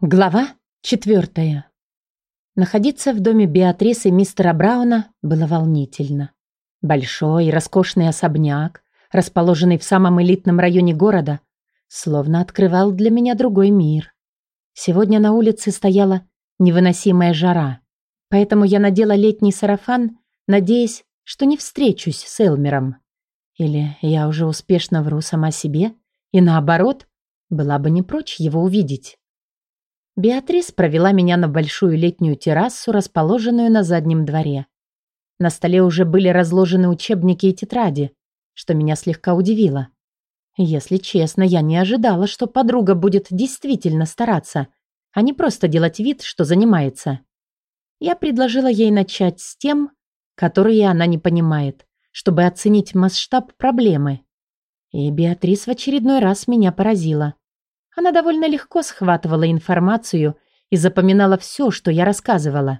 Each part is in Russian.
Глава четвертая. Находиться в доме Беатрисы мистера Брауна было волнительно. Большой и роскошный особняк, расположенный в самом элитном районе города, словно открывал для меня другой мир. Сегодня на улице стояла невыносимая жара, поэтому я надела летний сарафан, надеясь, что не встречусь с Элмером. Или я уже успешно вру сама себе, и наоборот, была бы не прочь его увидеть. Беатрис провела меня на большую летнюю террасу, расположенную на заднем дворе. На столе уже были разложены учебники и тетради, что меня слегка удивило. Если честно, я не ожидала, что подруга будет действительно стараться, а не просто делать вид, что занимается. Я предложила ей начать с тем, которые она не понимает, чтобы оценить масштаб проблемы. И Беатрис в очередной раз меня поразила. Она довольно легко схватывала информацию и запоминала все, что я рассказывала.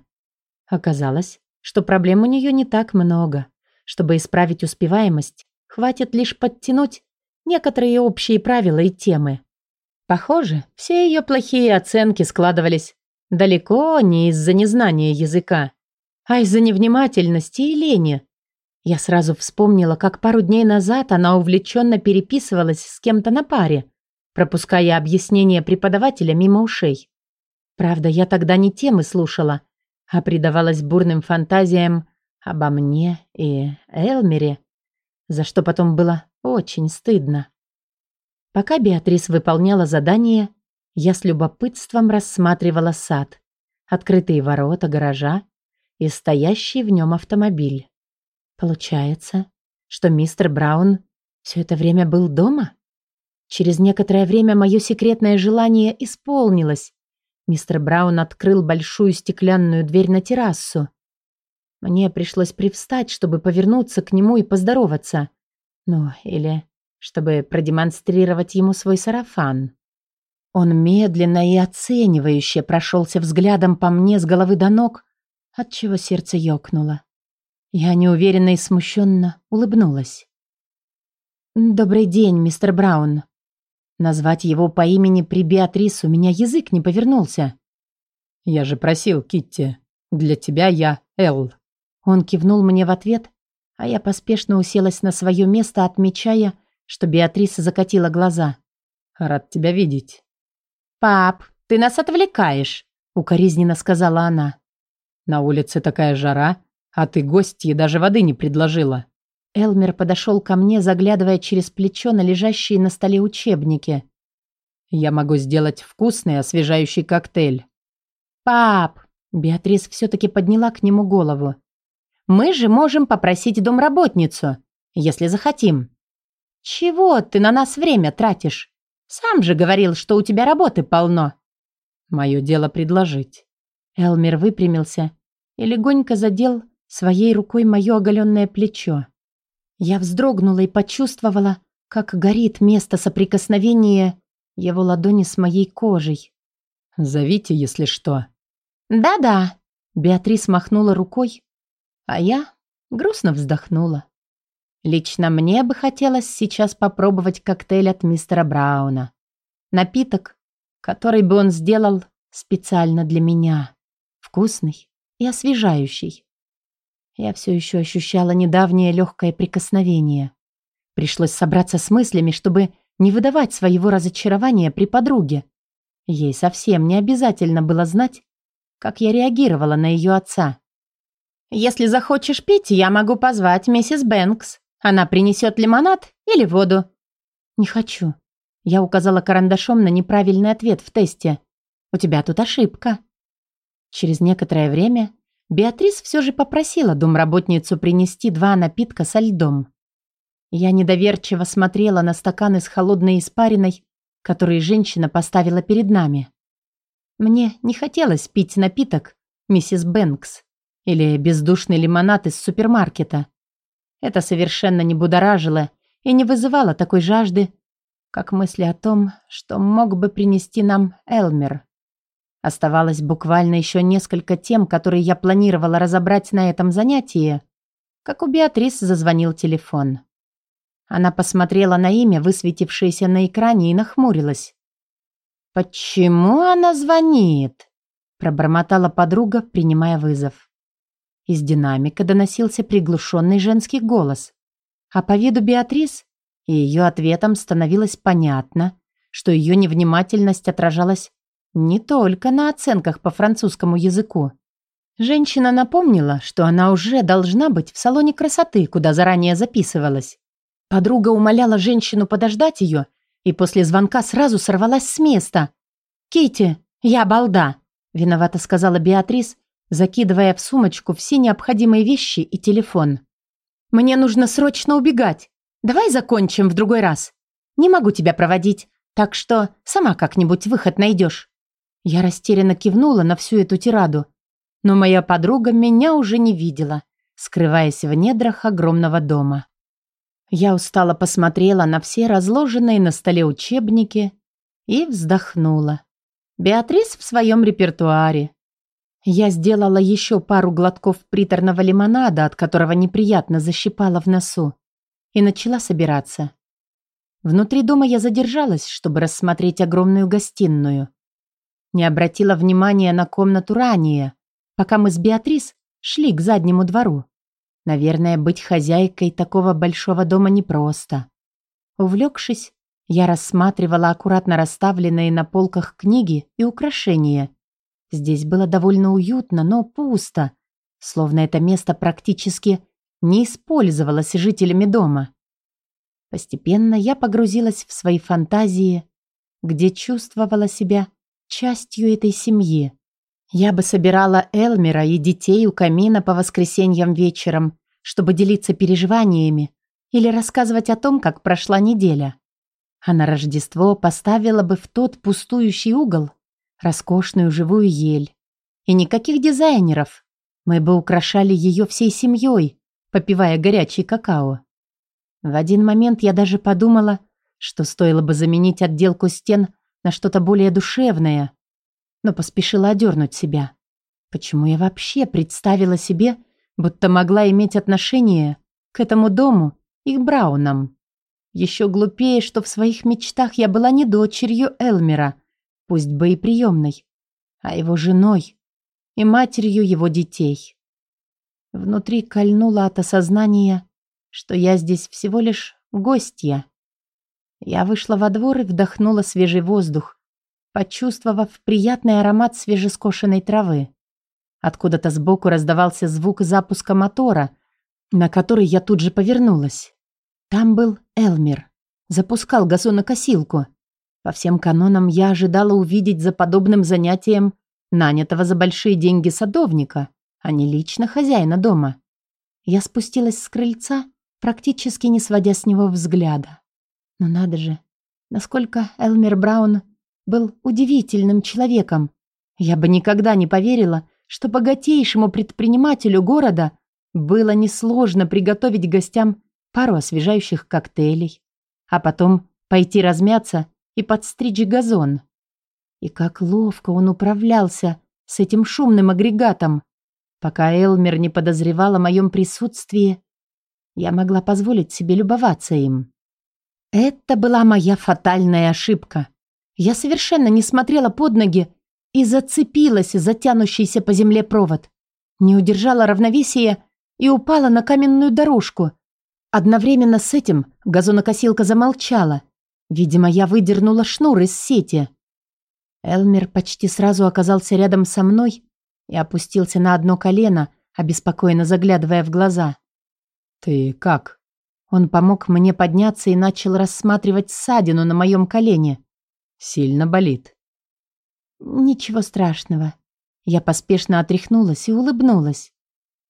Оказалось, что проблем у нее не так много. Чтобы исправить успеваемость, хватит лишь подтянуть некоторые общие правила и темы. Похоже, все ее плохие оценки складывались далеко не из-за незнания языка, а из-за невнимательности и лени. Я сразу вспомнила, как пару дней назад она увлеченно переписывалась с кем-то на паре, пропуская объяснения преподавателя мимо ушей. Правда, я тогда не темы слушала, а предавалась бурным фантазиям обо мне и Элмере, за что потом было очень стыдно. Пока Беатрис выполняла задание, я с любопытством рассматривала сад, открытые ворота гаража и стоящий в нем автомобиль. Получается, что мистер Браун все это время был дома? Через некоторое время мое секретное желание исполнилось. Мистер Браун открыл большую стеклянную дверь на террасу. Мне пришлось привстать, чтобы повернуться к нему и поздороваться. Ну, или чтобы продемонстрировать ему свой сарафан. Он медленно и оценивающе прошелся взглядом по мне с головы до ног, отчего сердце ёкнуло. Я неуверенно и смущенно улыбнулась. «Добрый день, мистер Браун», Назвать его по имени при Беатрис у меня язык не повернулся. «Я же просил, Китти. Для тебя я Эл». Он кивнул мне в ответ, а я поспешно уселась на свое место, отмечая, что Беатриса закатила глаза. «Рад тебя видеть». «Пап, ты нас отвлекаешь», — укоризненно сказала она. «На улице такая жара, а ты гостье даже воды не предложила». Элмер подошел ко мне, заглядывая через плечо на лежащие на столе учебники. «Я могу сделать вкусный освежающий коктейль». «Пап!» Беатрис все-таки подняла к нему голову. «Мы же можем попросить домработницу, если захотим». «Чего ты на нас время тратишь? Сам же говорил, что у тебя работы полно». «Мое дело предложить». Элмер выпрямился и легонько задел своей рукой мое оголенное плечо. Я вздрогнула и почувствовала, как горит место соприкосновения его ладони с моей кожей. «Зовите, если что». «Да-да», — Беатрис махнула рукой, а я грустно вздохнула. Лично мне бы хотелось сейчас попробовать коктейль от мистера Брауна. Напиток, который бы он сделал специально для меня. Вкусный и освежающий. Я все еще ощущала недавнее легкое прикосновение. Пришлось собраться с мыслями, чтобы не выдавать своего разочарования при подруге. Ей совсем не обязательно было знать, как я реагировала на ее отца. «Если захочешь пить, я могу позвать миссис Бэнкс. Она принесет лимонад или воду». «Не хочу». Я указала карандашом на неправильный ответ в тесте. «У тебя тут ошибка». Через некоторое время Беатрис все же попросила домработницу принести два напитка со льдом. Я недоверчиво смотрела на стаканы с холодной испариной, которые женщина поставила перед нами. Мне не хотелось пить напиток миссис Бэнкс или бездушный лимонад из супермаркета. Это совершенно не будоражило и не вызывало такой жажды, как мысли о том, что мог бы принести нам Элмер. Оставалось буквально еще несколько тем, которые я планировала разобрать на этом занятии, как у Беатрис зазвонил телефон. Она посмотрела на имя, высветившееся на экране, и нахмурилась. «Почему она звонит?» – пробормотала подруга, принимая вызов. Из динамика доносился приглушенный женский голос. А по виду Беатрис и ее ответом становилось понятно, что ее невнимательность отражалась не только на оценках по французскому языку. Женщина напомнила, что она уже должна быть в салоне красоты, куда заранее записывалась. Подруга умоляла женщину подождать ее и после звонка сразу сорвалась с места. «Кити, я балда», – виновато сказала Беатрис, закидывая в сумочку все необходимые вещи и телефон. «Мне нужно срочно убегать. Давай закончим в другой раз. Не могу тебя проводить, так что сама как-нибудь выход найдешь». Я растерянно кивнула на всю эту тираду, но моя подруга меня уже не видела, скрываясь в недрах огромного дома. Я устало посмотрела на все разложенные на столе учебники и вздохнула. Беатрис в своем репертуаре. Я сделала еще пару глотков приторного лимонада, от которого неприятно защипала в носу, и начала собираться. Внутри дома я задержалась, чтобы рассмотреть огромную гостиную. Не обратила внимания на комнату ранее, пока мы с Беатрис шли к заднему двору. Наверное, быть хозяйкой такого большого дома непросто. Увлекшись, я рассматривала аккуратно расставленные на полках книги и украшения. Здесь было довольно уютно, но пусто, словно это место практически не использовалось жителями дома. Постепенно я погрузилась в свои фантазии, где чувствовала себя частью этой семьи. Я бы собирала Элмера и детей у камина по воскресеньям вечером, чтобы делиться переживаниями или рассказывать о том, как прошла неделя. А на Рождество поставила бы в тот пустующий угол роскошную живую ель. И никаких дизайнеров. Мы бы украшали ее всей семьей, попивая горячий какао. В один момент я даже подумала, что стоило бы заменить отделку стен на что-то более душевное, но поспешила одернуть себя. Почему я вообще представила себе, будто могла иметь отношение к этому дому и к Браунам? Еще глупее, что в своих мечтах я была не дочерью Элмера, пусть бы и приемной, а его женой и матерью его детей. Внутри кольнуло от осознания, что я здесь всего лишь гостья. Я вышла во двор и вдохнула свежий воздух, почувствовав приятный аромат свежескошенной травы. Откуда-то сбоку раздавался звук запуска мотора, на который я тут же повернулась. Там был Элмер. Запускал газонокосилку. По всем канонам я ожидала увидеть за подобным занятием нанятого за большие деньги садовника, а не лично хозяина дома. Я спустилась с крыльца, практически не сводя с него взгляда. Но надо же, насколько Элмер Браун был удивительным человеком. Я бы никогда не поверила, что богатейшему предпринимателю города было несложно приготовить гостям пару освежающих коктейлей, а потом пойти размяться и подстричь газон. И как ловко он управлялся с этим шумным агрегатом. Пока Элмер не подозревал о моем присутствии, я могла позволить себе любоваться им. Это была моя фатальная ошибка. Я совершенно не смотрела под ноги и зацепилась за тянущийся по земле провод. Не удержала равновесия и упала на каменную дорожку. Одновременно с этим газонокосилка замолчала. Видимо, я выдернула шнур из сети. Элмер почти сразу оказался рядом со мной и опустился на одно колено, обеспокоенно заглядывая в глаза. «Ты как?» Он помог мне подняться и начал рассматривать ссадину на моем колене. Сильно болит. Ничего страшного. Я поспешно отряхнулась и улыбнулась.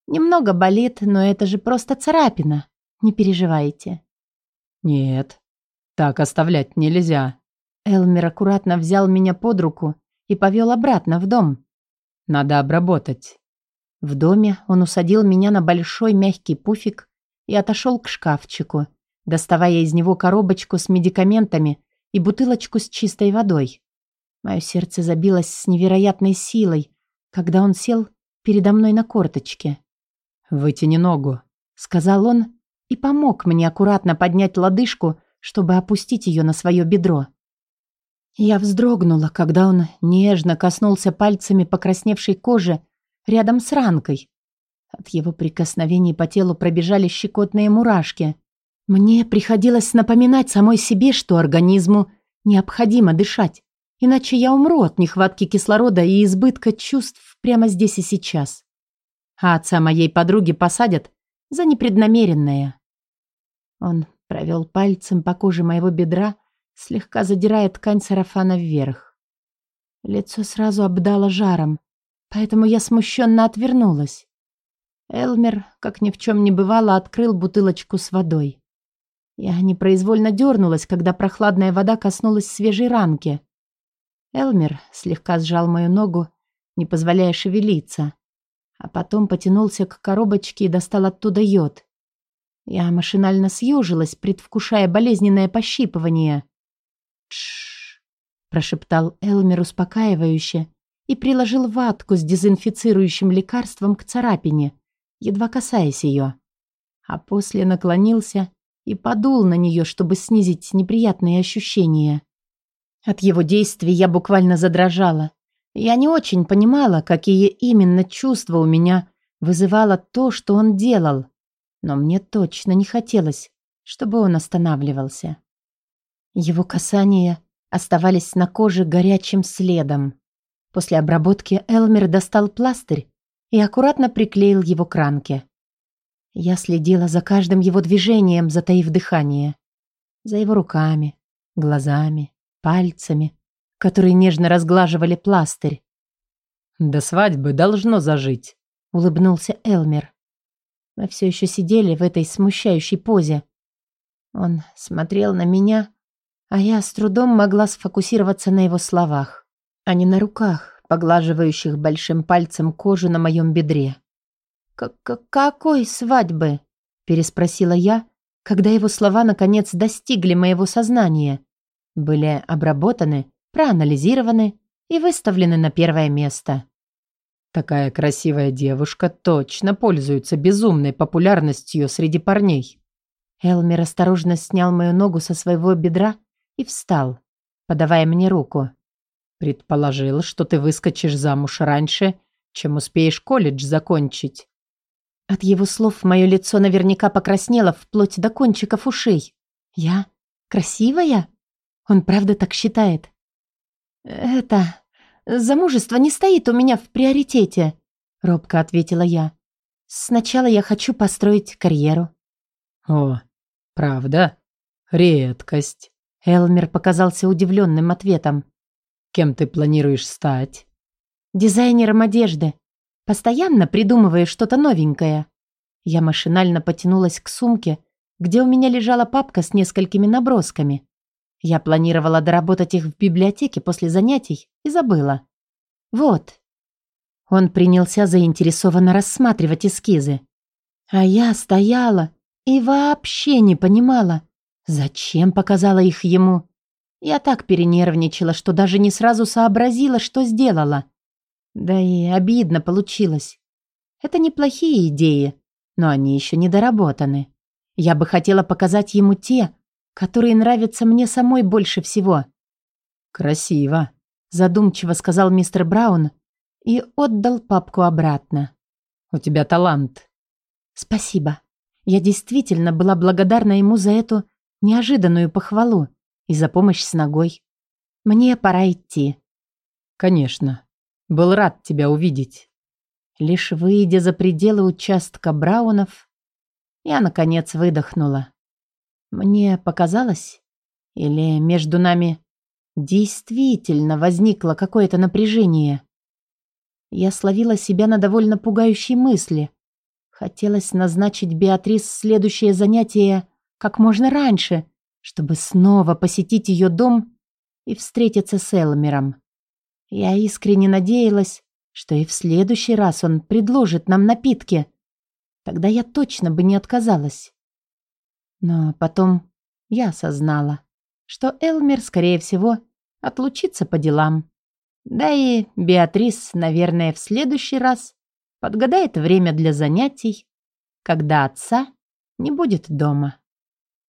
Немного болит, но это же просто царапина. Не переживайте. Нет, так оставлять нельзя. Элмер аккуратно взял меня под руку и повел обратно в дом. Надо обработать. В доме он усадил меня на большой мягкий пуфик и отошел к шкафчику, доставая из него коробочку с медикаментами и бутылочку с чистой водой. Мое сердце забилось с невероятной силой, когда он сел передо мной на корточке. «Вытяни ногу», — сказал он и помог мне аккуратно поднять лодыжку, чтобы опустить ее на свое бедро. Я вздрогнула, когда он нежно коснулся пальцами покрасневшей кожи рядом с ранкой. От его прикосновений по телу пробежали щекотные мурашки. Мне приходилось напоминать самой себе, что организму необходимо дышать, иначе я умру от нехватки кислорода и избытка чувств прямо здесь и сейчас. А отца моей подруги посадят за непреднамеренное. Он провел пальцем по коже моего бедра, слегка задирая ткань сарафана вверх. Лицо сразу обдало жаром, поэтому я смущенно отвернулась. Элмер, как ни в чем не бывало, открыл бутылочку с водой. Я непроизвольно дернулась, когда прохладная вода коснулась свежей ранки. Элмер слегка сжал мою ногу, не позволяя шевелиться, а потом потянулся к коробочке и достал оттуда йод. Я машинально съежилась, предвкушая болезненное пощипывание. «Тш!» – прошептал Элмер успокаивающе и приложил ватку с дезинфицирующим лекарством к царапине, едва касаясь ее. А после наклонился и подул на нее, чтобы снизить неприятные ощущения. От его действий я буквально задрожала. Я не очень понимала, какие именно чувства у меня вызывало то, что он делал, но мне точно не хотелось, чтобы он останавливался. Его касания оставались на коже горячим следом. После обработки Элмер достал пластырь и аккуратно приклеил его к ранке. Я следила за каждым его движением, затаив дыхание. За его руками, глазами, пальцами, которые нежно разглаживали пластырь. «До свадьбы должно зажить», — улыбнулся Элмер. Мы все еще сидели в этой смущающей позе. Он смотрел на меня, а я с трудом могла сфокусироваться на его словах, а не на руках, поглаживающих большим пальцем кожу на моем бедре. «К -к «Какой свадьбы?» – переспросила я, когда его слова наконец достигли моего сознания, были обработаны, проанализированы и выставлены на первое место. Такая красивая девушка точно пользуется безумной популярностью среди парней. Элмер осторожно снял мою ногу со своего бедра и встал, подавая мне руку. «Предположил, что ты выскочишь замуж раньше, чем успеешь колледж закончить». От его слов мое лицо наверняка покраснело вплоть до кончиков ушей. «Я красивая? Он правда так считает?» «Это... замужество не стоит у меня в приоритете», — робко ответила я. «Сначала я хочу построить карьеру». «О, правда? Редкость». Элмер показался удивленным ответом. «Кем ты планируешь стать?» «Дизайнером одежды. Постоянно придумывая что-то новенькое». Я машинально потянулась к сумке, где у меня лежала папка с несколькими набросками. Я планировала доработать их в библиотеке после занятий и забыла. Вот. Он принялся заинтересованно рассматривать эскизы. А я стояла и вообще не понимала, Зачем показала их ему? Я так перенервничала, что даже не сразу сообразила, что сделала. Да и обидно получилось. Это неплохие идеи, но они еще не доработаны. Я бы хотела показать ему те, которые нравятся мне самой больше всего. «Красиво», — задумчиво сказал мистер Браун и отдал папку обратно. «У тебя талант». «Спасибо. Я действительно была благодарна ему за эту неожиданную похвалу и за помощь с ногой. Мне пора идти. Конечно. Был рад тебя увидеть. Лишь выйдя за пределы участка Браунов, я, наконец, выдохнула. Мне показалось, или между нами действительно возникло какое-то напряжение. Я словила себя на довольно пугающей мысли. Хотелось назначить Беатрис следующее занятие как можно раньше, чтобы снова посетить ее дом и встретиться с Элмером. Я искренне надеялась, что и в следующий раз он предложит нам напитки. Тогда я точно бы не отказалась. Но потом я осознала, что Элмер, скорее всего, отлучится по делам. Да и Беатрис, наверное, в следующий раз подгадает время для занятий, когда отца не будет дома.